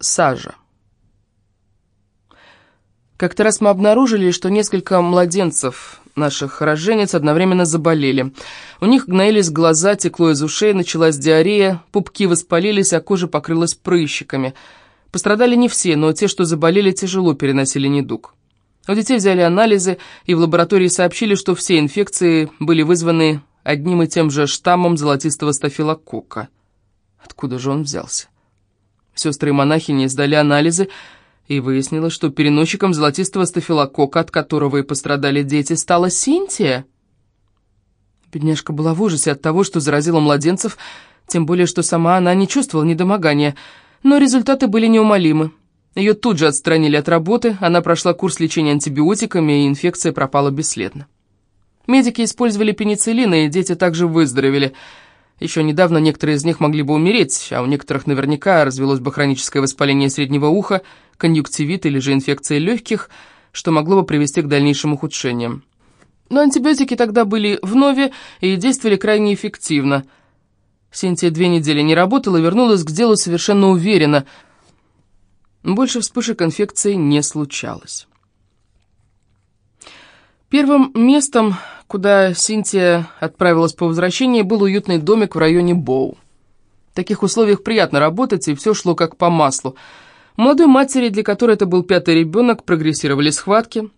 Сажа. Как-то раз мы обнаружили, что несколько младенцев наших роженец одновременно заболели. У них гноились глаза, текло из ушей, началась диарея, пупки воспалились, а кожа покрылась прыщиками. Пострадали не все, но те, что заболели, тяжело переносили недуг. У детей взяли анализы, и в лаборатории сообщили, что все инфекции были вызваны одним и тем же штаммом золотистого стафилококка. Откуда же он взялся? Сестры и монахини сдали анализы, и выяснилось, что переносчиком золотистого стафилокока, от которого и пострадали дети, стала Синтия. Бедняжка была в ужасе от того, что заразила младенцев, тем более, что сама она не чувствовала недомогания, но результаты были неумолимы. Ее тут же отстранили от работы, она прошла курс лечения антибиотиками, и инфекция пропала бесследно. Медики использовали пенициллин, и дети также выздоровели – еще недавно некоторые из них могли бы умереть, а у некоторых наверняка развелось бы хроническое воспаление среднего уха, конъюнктивит или же инфекция легких, что могло бы привести к дальнейшим ухудшениям. Но антибиотики тогда были в нове и действовали крайне эффективно. Синтия две недели не работала и вернулась к делу совершенно уверенно. Больше вспышек инфекции не случалось. Первым местом, куда Синтия отправилась по возвращении, был уютный домик в районе Боу. В таких условиях приятно работать, и все шло как по маслу. молодой матери, для которой это был пятый ребенок, прогрессировали схватки.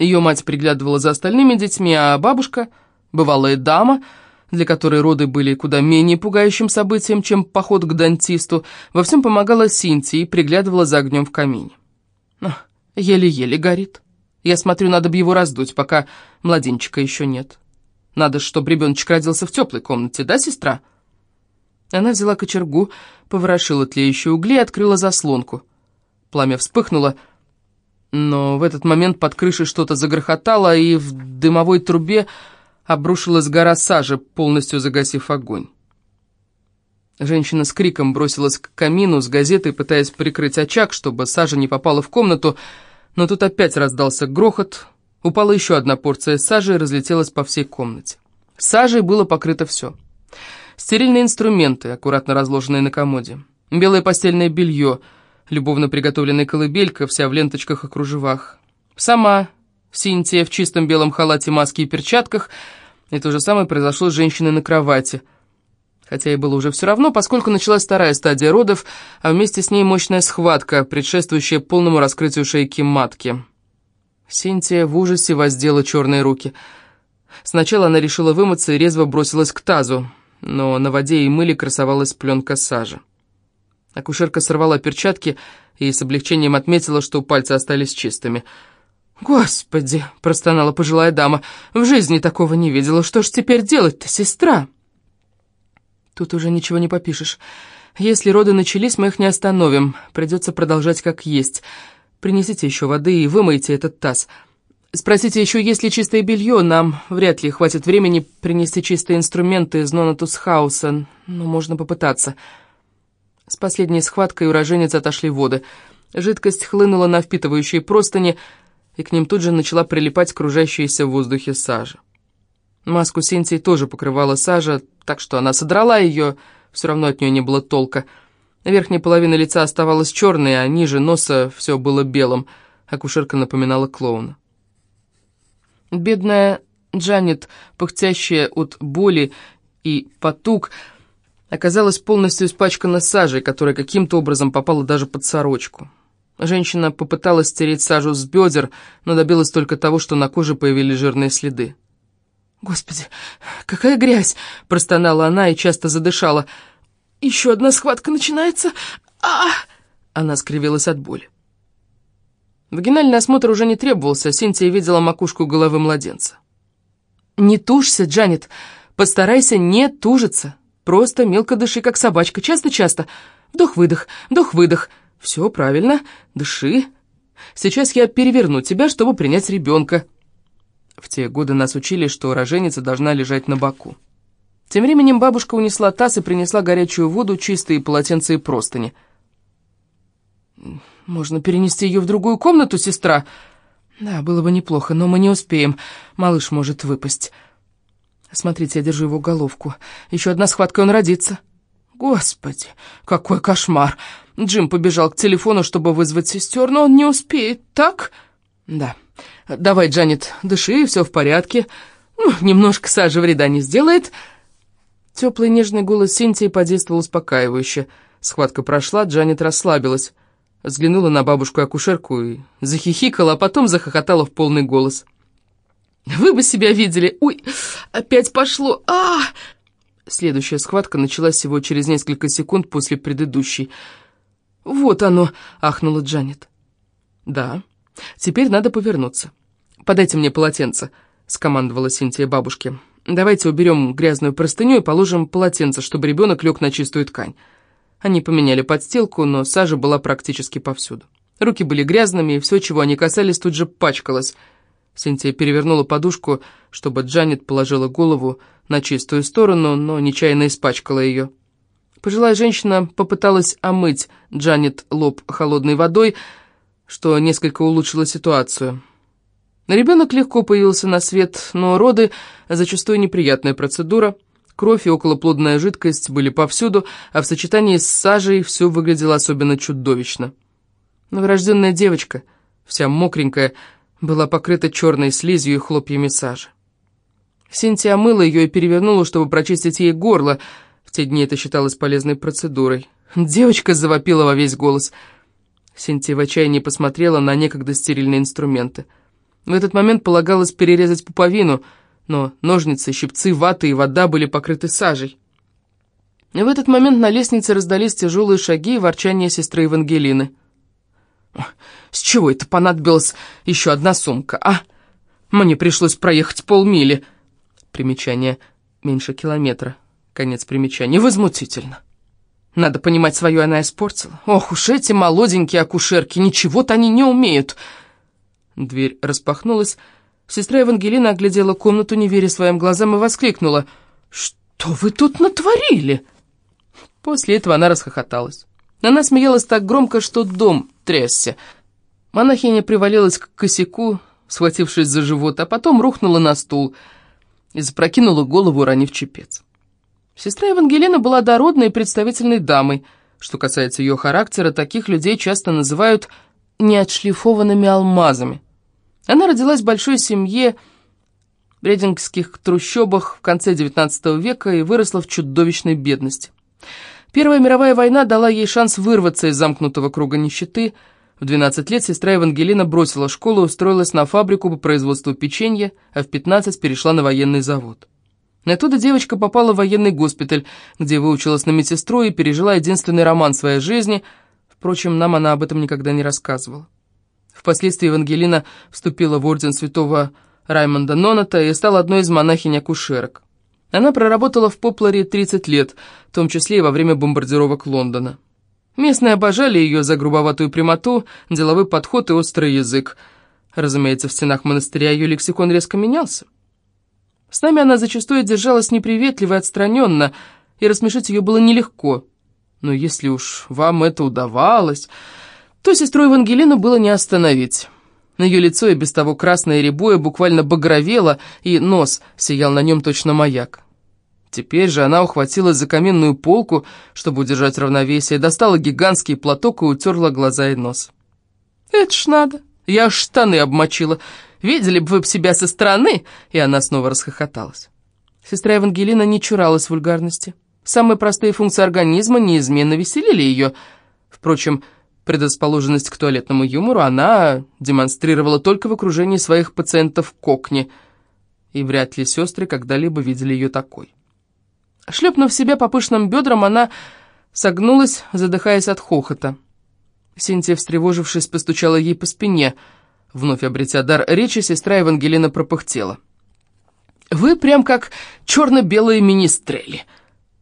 Ее мать приглядывала за остальными детьми, а бабушка, бывалая дама, для которой роды были куда менее пугающим событием, чем поход к дантисту, во всем помогала Синтии и приглядывала за огнем в камине. Еле-еле горит. Я смотрю, надо бы его раздуть, пока младенчика еще нет. Надо, чтобы ребеночек родился в теплой комнате, да, сестра?» Она взяла кочергу, поворошила тлеющие угли и открыла заслонку. Пламя вспыхнуло, но в этот момент под крышей что-то загрохотало, и в дымовой трубе обрушилась гора сажи, полностью загасив огонь. Женщина с криком бросилась к камину с газетой, пытаясь прикрыть очаг, чтобы сажа не попала в комнату, но тут опять раздался грохот, упала еще одна порция сажи и разлетелась по всей комнате. Сажей было покрыто все. Стерильные инструменты, аккуратно разложенные на комоде, белое постельное белье, любовно приготовленная колыбелька, вся в ленточках и кружевах. Сама Синтия в чистом белом халате, маске и перчатках, и то же самое произошло с женщиной на кровати – Хотя и было уже все равно, поскольку началась вторая стадия родов, а вместе с ней мощная схватка, предшествующая полному раскрытию шейки матки. Синтия в ужасе воздела черные руки. Сначала она решила вымыться и резво бросилась к тазу, но на воде и мыле красовалась пленка сажи. Акушерка сорвала перчатки и с облегчением отметила, что пальцы остались чистыми. «Господи!» — простонала пожилая дама. «В жизни такого не видела. Что ж теперь делать-то, сестра?» Тут уже ничего не попишешь. Если роды начались, мы их не остановим. Придется продолжать как есть. Принесите еще воды и вымойте этот таз. Спросите еще, есть ли чистое белье. Нам вряд ли хватит времени принести чистые инструменты из Нонатус-хауса, но можно попытаться. С последней схваткой уроженец отошли воды. Жидкость хлынула на впитывающие простыни, и к ним тут же начала прилипать кружащаяся в воздухе сажа. Маску Синтии тоже покрывала сажа, так что она содрала ее, все равно от нее не было толка. Верхняя половина лица оставалась черной, а ниже носа все было белым. Акушерка напоминала клоуна. Бедная Джанет, пыхтящая от боли и потуг, оказалась полностью испачкана сажей, которая каким-то образом попала даже под сорочку. Женщина попыталась стереть сажу с бедер, но добилась только того, что на коже появились жирные следы. «Господи, какая грязь!» — простонала она и часто задышала. «Еще одна схватка начинается! а Она скривилась от боли. Вагинальный осмотр уже не требовался, Синтия видела макушку головы младенца. «Не тужься, Джанет, постарайся не тужиться. Просто мелко дыши, как собачка, часто-часто. Вдох-выдох, вдох-выдох. Все правильно, дыши. Сейчас я переверну тебя, чтобы принять ребенка». В те годы нас учили, что роженица должна лежать на боку. Тем временем бабушка унесла таз и принесла горячую воду, чистые полотенца и простыни. «Можно перенести ее в другую комнату, сестра?» «Да, было бы неплохо, но мы не успеем. Малыш может выпасть». «Смотрите, я держу его головку. Еще одна схватка, он родится». Господи, какой кошмар! Джим побежал к телефону, чтобы вызвать сестер, но он не успеет, так? Да. Давай, Джанет, дыши, все в порядке. Ну, немножко сажи вреда не сделает. Теплый нежный голос Синтии подействовал успокаивающе. Схватка прошла, Джанет расслабилась. Взглянула на бабушку-акушерку и захихикала, а потом захохотала в полный голос. «Вы бы себя видели! Ой, опять пошло! а Следующая схватка началась всего через несколько секунд после предыдущей. «Вот оно!» — ахнула Джанет. «Да, теперь надо повернуться. Подайте мне полотенце», — скомандовала Синтия бабушке. «Давайте уберем грязную простыню и положим полотенце, чтобы ребенок лег на чистую ткань». Они поменяли подстилку, но сажа была практически повсюду. Руки были грязными, и все, чего они касались, тут же пачкалось. Синтия перевернула подушку, чтобы Джанет положила голову на чистую сторону, но нечаянно испачкала ее. Пожилая женщина попыталась омыть Джанет лоб холодной водой, что несколько улучшило ситуацию. Ребенок легко появился на свет, но роды – зачастую неприятная процедура. Кровь и околоплодная жидкость были повсюду, а в сочетании с сажей все выглядело особенно чудовищно. Новорожденная девочка, вся мокренькая, была покрыта черной слизью и хлопьями сажи. Синтия омыла ее и перевернула, чтобы прочистить ей горло. В те дни это считалось полезной процедурой. Девочка завопила во весь голос. Синтия в отчаянии посмотрела на некогда стерильные инструменты. В этот момент полагалось перерезать пуповину, но ножницы, щипцы, ваты и вода были покрыты сажей. И в этот момент на лестнице раздались тяжелые шаги и ворчание сестры Евангелины. «С чего это понадобилась еще одна сумка, а? Мне пришлось проехать полмили». Примечание меньше километра. Конец примечания. Возмутительно. Надо понимать, свою она испортила. Ох уж эти молоденькие акушерки, ничего-то они не умеют. Дверь распахнулась. Сестра Евангелина оглядела комнату, не веря своим глазам, и воскликнула. «Что вы тут натворили?» После этого она расхохоталась. Она смеялась так громко, что дом трясся. Монахиня привалилась к косяку, схватившись за живот, а потом рухнула на стул — и запрокинула голову, ранив чепец. Сестра Евангелина была дородной и представительной дамой. Что касается ее характера, таких людей часто называют неотшлифованными алмазами. Она родилась в большой семье в редингских трущобах в конце XIX века и выросла в чудовищной бедности. Первая мировая война дала ей шанс вырваться из замкнутого круга нищеты – в 12 лет сестра Евангелина бросила школу устроилась на фабрику по производству печенья, а в 15 перешла на военный завод. Оттуда девочка попала в военный госпиталь, где выучилась на медсестру и пережила единственный роман своей жизни. Впрочем, нам она об этом никогда не рассказывала. Впоследствии Евангелина вступила в орден святого Раймонда Ноната и стала одной из монахинь-акушерок. Она проработала в Попларе 30 лет, в том числе и во время бомбардировок Лондона. Местные обожали ее за грубоватую прямоту, деловой подход и острый язык. Разумеется, в стенах монастыря ее лексикон резко менялся. С нами она зачастую держалась неприветливо и отстраненно, и рассмешить ее было нелегко. Но если уж вам это удавалось, то сестру Евангелину было не остановить. На ее лицо и без того красное рябое буквально багровело, и нос сиял на нем точно маяк. Теперь же она ухватилась за каминную полку, чтобы удержать равновесие, достала гигантский платок и утерла глаза и нос. «Это ж надо! Я штаны обмочила! Видели бы вы себя со стороны!» И она снова расхохоталась. Сестра Евангелина не чуралась вульгарности. Самые простые функции организма неизменно веселили ее. Впрочем, предрасположенность к туалетному юмору она демонстрировала только в окружении своих пациентов кокни, и вряд ли сестры когда-либо видели ее такой. Шлепнув себя по пышным бедрам, она согнулась, задыхаясь от хохота. Синтия, встревожившись, постучала ей по спине. Вновь обретя дар речи, сестра Евангелина пропыхтела. «Вы прям как черно-белые министрели».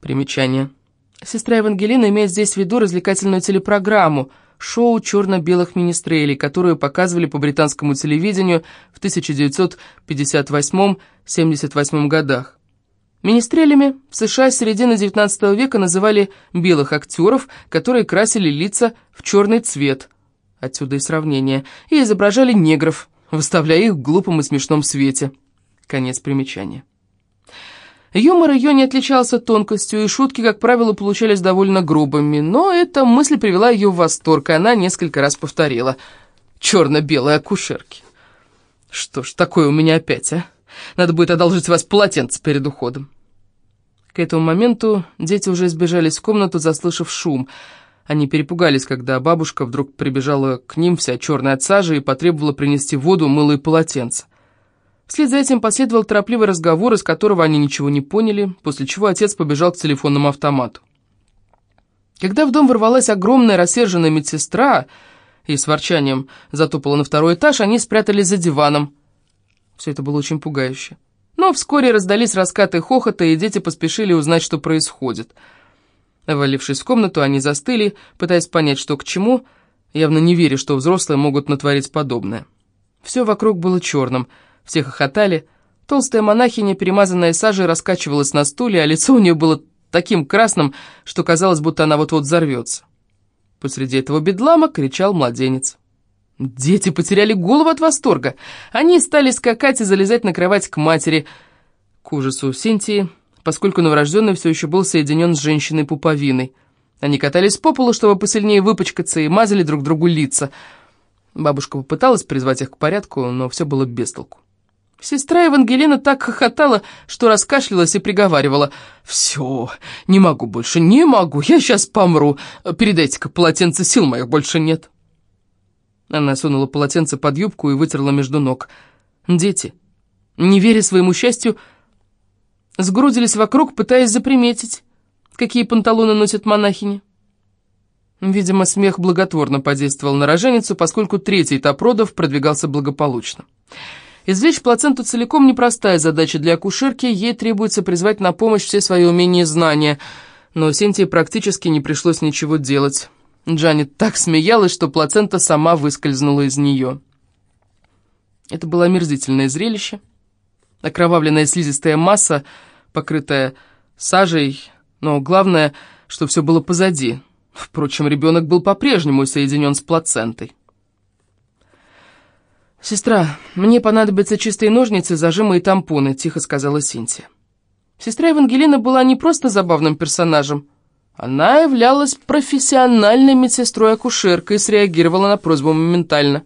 Примечание. Сестра Евангелина имеет здесь в виду развлекательную телепрограмму «Шоу черно-белых министрелей», которую показывали по британскому телевидению в 1958-78 годах. Министрелями в США с середины XIX века называли белых актеров, которые красили лица в черный цвет, отсюда и сравнение, и изображали негров, выставляя их в глупом и смешном свете. Конец примечания. Юмор ее не отличался тонкостью, и шутки, как правило, получались довольно грубыми, но эта мысль привела ее в восторг, и она несколько раз повторила «черно-белые акушерки». Что ж, такое у меня опять, а? Надо будет одолжить вас полотенце перед уходом. К этому моменту дети уже сбежались в комнату, заслышав шум. Они перепугались, когда бабушка вдруг прибежала к ним, вся черная от сажи, и потребовала принести воду, мыло и полотенце. Вслед за этим последовал торопливый разговор, из которого они ничего не поняли, после чего отец побежал к телефонному автомату. Когда в дом ворвалась огромная рассерженная медсестра и с ворчанием затопала на второй этаж, они спрятались за диваном. Все это было очень пугающе. Но вскоре раздались раскаты хохота, и дети поспешили узнать, что происходит. Валившись в комнату, они застыли, пытаясь понять, что к чему, явно не веря, что взрослые могут натворить подобное. Все вокруг было черным, все хохотали. Толстая монахиня, перемазанная сажей, раскачивалась на стуле, а лицо у нее было таким красным, что казалось, будто она вот-вот взорвется. Посреди этого бедлама кричал младенец. Дети потеряли голову от восторга. Они стали скакать и залезать на кровать к матери. К ужасу Синтии, поскольку новорожденный все еще был соединен с женщиной-пуповиной. Они катались по полу, чтобы посильнее выпачкаться, и мазали друг другу лица. Бабушка попыталась призвать их к порядку, но все было без толку. Сестра Евангелина так хохотала, что раскашлялась и приговаривала. «Все, не могу больше, не могу, я сейчас помру. Передайте-ка полотенце, сил моих больше нет». Она сунула полотенце под юбку и вытерла между ног. Дети, не веря своему счастью, сгрудились вокруг, пытаясь заприметить, какие панталоны носят монахини. Видимо, смех благотворно подействовал на роженицу, поскольку третий этап родов продвигался благополучно. Извлечь плаценту целиком непростая задача для акушерки, ей требуется призвать на помощь все свои умения и знания, но Синтии практически не пришлось ничего делать. Джанет так смеялась, что плацента сама выскользнула из нее. Это было омерзительное зрелище. Окровавленная слизистая масса, покрытая сажей, но главное, что все было позади. Впрочем, ребенок был по-прежнему соединен с плацентой. «Сестра, мне понадобятся чистые ножницы, зажимы и тампоны», — тихо сказала Синтия. Сестра Евангелина была не просто забавным персонажем, она являлась профессиональной медсестрой-акушеркой и среагировала на просьбу моментально.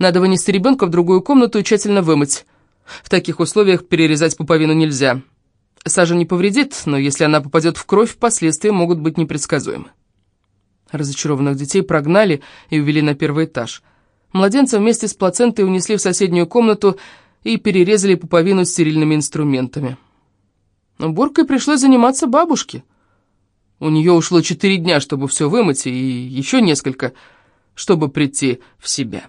Надо вынести ребенка в другую комнату и тщательно вымыть. В таких условиях перерезать пуповину нельзя. Сажа не повредит, но если она попадет в кровь, последствия могут быть непредсказуемы. Разочарованных детей прогнали и увели на первый этаж. Младенца вместе с плацентой унесли в соседнюю комнату и перерезали пуповину стерильными инструментами. Уборкой пришлось заниматься бабушке. У нее ушло четыре дня, чтобы все вымыть, и еще несколько, чтобы прийти в себя.